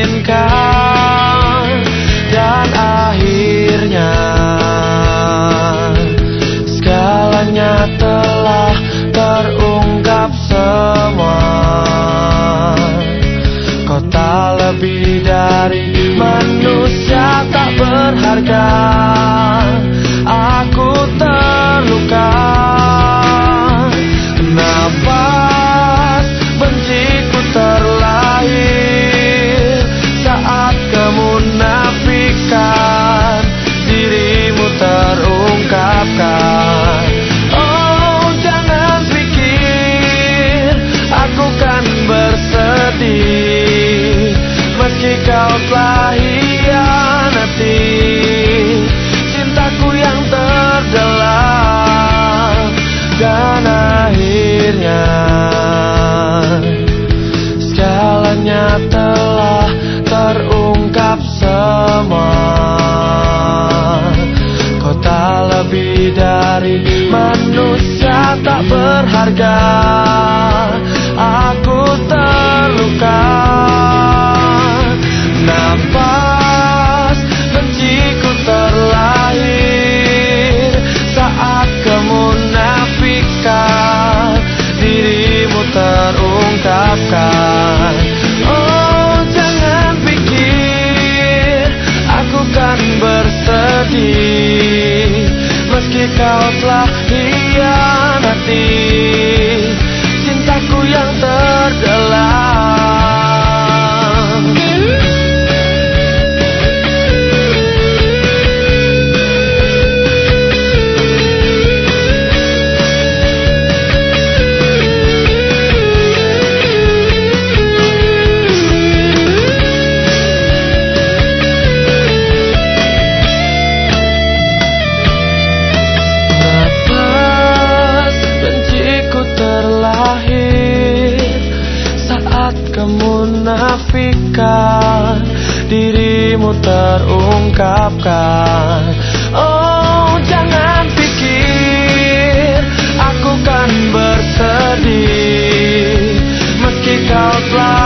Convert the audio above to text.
inginkan God. kemunafikan. Dirimu terungkapkan. Oh jangan pikir Aku kan bersedih. Meski kau telah